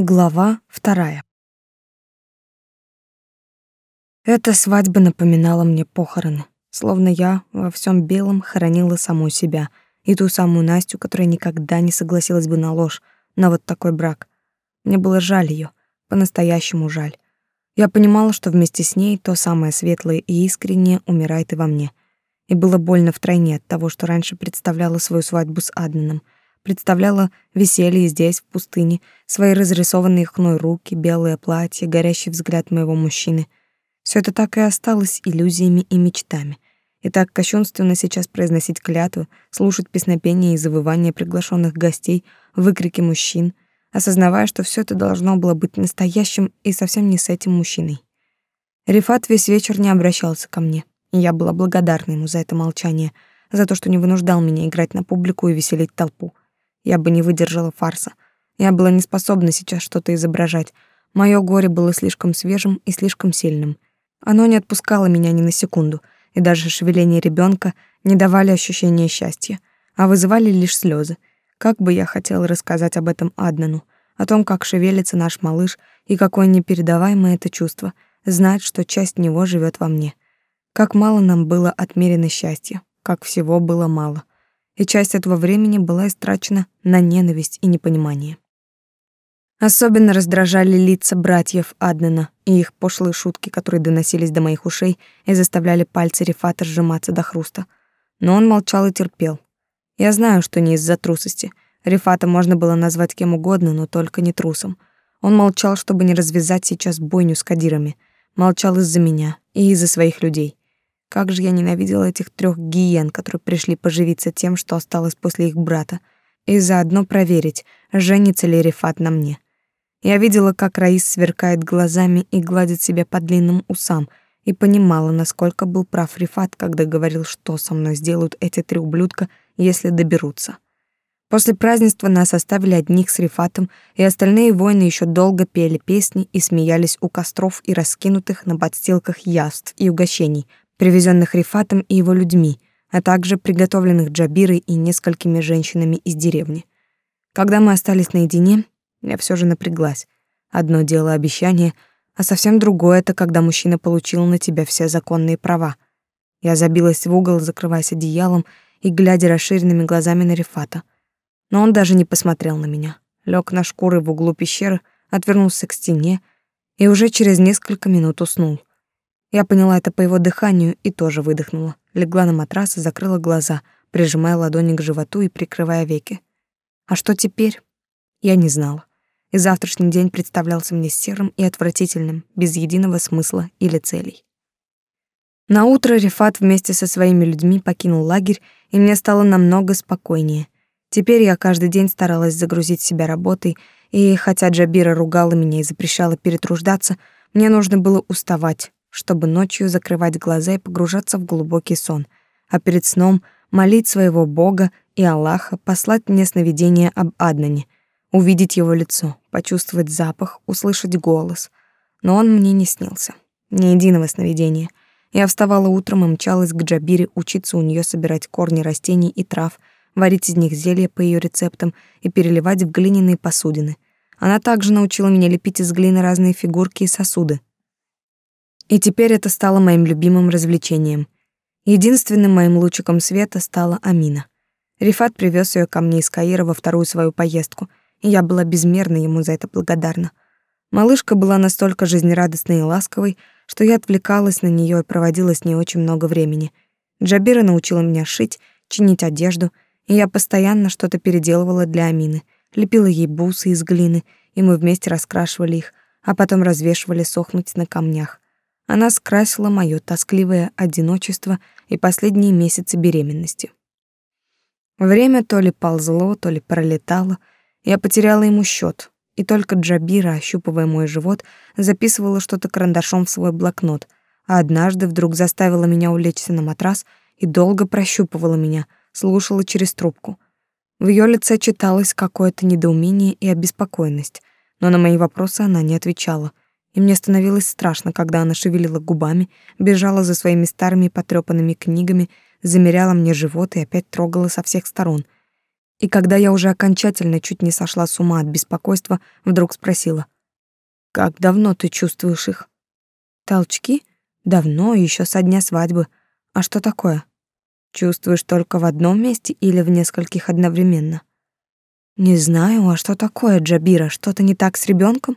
Глава вторая. Эта свадьба напоминала мне похороны, словно я во всем белом хоронила саму себя и ту самую Настю, которая никогда не согласилась бы на ложь, на вот такой брак. Мне было жаль ее, по-настоящему жаль. Я понимала, что вместе с ней то самое светлое и искреннее умирает и во мне. И было больно втройне от того, что раньше представляла свою свадьбу с Аднаном — представляла веселье здесь, в пустыне, свои разрисованные хной руки, белое платье, горящий взгляд моего мужчины. Все это так и осталось иллюзиями и мечтами. И так кощунственно сейчас произносить клятвы, слушать песнопения и завывания приглашенных гостей, выкрики мужчин, осознавая, что все это должно было быть настоящим и совсем не с этим мужчиной. Рифат весь вечер не обращался ко мне, и я была благодарна ему за это молчание, за то, что не вынуждал меня играть на публику и веселить толпу. Я бы не выдержала фарса. Я была не способна сейчас что-то изображать. Мое горе было слишком свежим и слишком сильным. Оно не отпускало меня ни на секунду, и даже шевеление ребенка не давали ощущения счастья, а вызывали лишь слезы. Как бы я хотела рассказать об этом Аднану, о том, как шевелится наш малыш и какое непередаваемое это чувство знать, что часть него живет во мне. Как мало нам было отмерено счастья, как всего было мало и часть этого времени была истрачена на ненависть и непонимание. Особенно раздражали лица братьев Аднена и их пошлые шутки, которые доносились до моих ушей и заставляли пальцы Рифата сжиматься до хруста. Но он молчал и терпел. Я знаю, что не из-за трусости. Рифата можно было назвать кем угодно, но только не трусом. Он молчал, чтобы не развязать сейчас бойню с кадирами. Молчал из-за меня и из-за своих людей. Как же я ненавидела этих трех гиен, которые пришли поживиться тем, что осталось после их брата, и заодно проверить, женится ли Рифат на мне. Я видела, как Раис сверкает глазами и гладит себя по длинным усам, и понимала, насколько был прав Рифат, когда говорил, что со мной сделают эти три ублюдка, если доберутся. После празднества нас оставили одних с Рифатом, и остальные воины еще долго пели песни и смеялись у костров и раскинутых на подстилках яств и угощений, привезенных Рифатом и его людьми, а также приготовленных Джабирой и несколькими женщинами из деревни. Когда мы остались наедине, я все же напряглась. Одно дело обещание, а совсем другое это когда мужчина получил на тебя все законные права. Я забилась в угол, закрываясь одеялом и глядя расширенными глазами на Рифата. Но он даже не посмотрел на меня. Лег на шкуры в углу пещеры, отвернулся к стене и уже через несколько минут уснул. Я поняла это по его дыханию и тоже выдохнула. Легла на матрас и закрыла глаза, прижимая ладони к животу и прикрывая веки. А что теперь? Я не знала. И завтрашний день представлялся мне серым и отвратительным, без единого смысла или целей. На утро Рифат вместе со своими людьми покинул лагерь, и мне стало намного спокойнее. Теперь я каждый день старалась загрузить себя работой, и хотя Джабира ругала меня и запрещала перетруждаться, мне нужно было уставать, чтобы ночью закрывать глаза и погружаться в глубокий сон, а перед сном молить своего Бога и Аллаха послать мне сновидение об Аднане, увидеть его лицо, почувствовать запах, услышать голос. Но он мне не снился. Ни единого сновидения. Я вставала утром и мчалась к Джабире учиться у нее собирать корни растений и трав, варить из них зелья по ее рецептам и переливать в глиняные посудины. Она также научила меня лепить из глины разные фигурки и сосуды, и теперь это стало моим любимым развлечением. Единственным моим лучиком света стала Амина. Рифат привез ее ко мне из Каира во вторую свою поездку, и я была безмерно ему за это благодарна. Малышка была настолько жизнерадостной и ласковой, что я отвлекалась на нее и проводила с ней очень много времени. Джабира научила меня шить, чинить одежду, и я постоянно что-то переделывала для Амины, лепила ей бусы из глины, и мы вместе раскрашивали их, а потом развешивали сохнуть на камнях. Она скрасила моё тоскливое одиночество и последние месяцы беременности. Время то ли ползло, то ли пролетало. Я потеряла ему счет, и только Джабира, ощупывая мой живот, записывала что-то карандашом в свой блокнот, а однажды вдруг заставила меня улечься на матрас и долго прощупывала меня, слушала через трубку. В её лице читалось какое-то недоумение и обеспокоенность, но на мои вопросы она не отвечала — и мне становилось страшно, когда она шевелила губами, бежала за своими старыми потрёпанными книгами, замеряла мне живот и опять трогала со всех сторон. И когда я уже окончательно чуть не сошла с ума от беспокойства, вдруг спросила: "Как давно ты чувствуешь их?" "Толчки? Давно, еще со дня свадьбы. А что такое? Чувствуешь только в одном месте или в нескольких одновременно?" "Не знаю, а что такое, Джабира? Что-то не так с ребенком?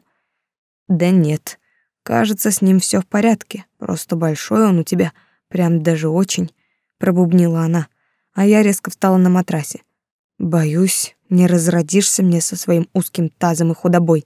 "Да нет. Кажется, с ним все в порядке. Просто большой он у тебя, прям даже очень", пробубнила она, а я резко встала на матрасе. Боюсь, не разродишься мне со своим узким тазом и худобой.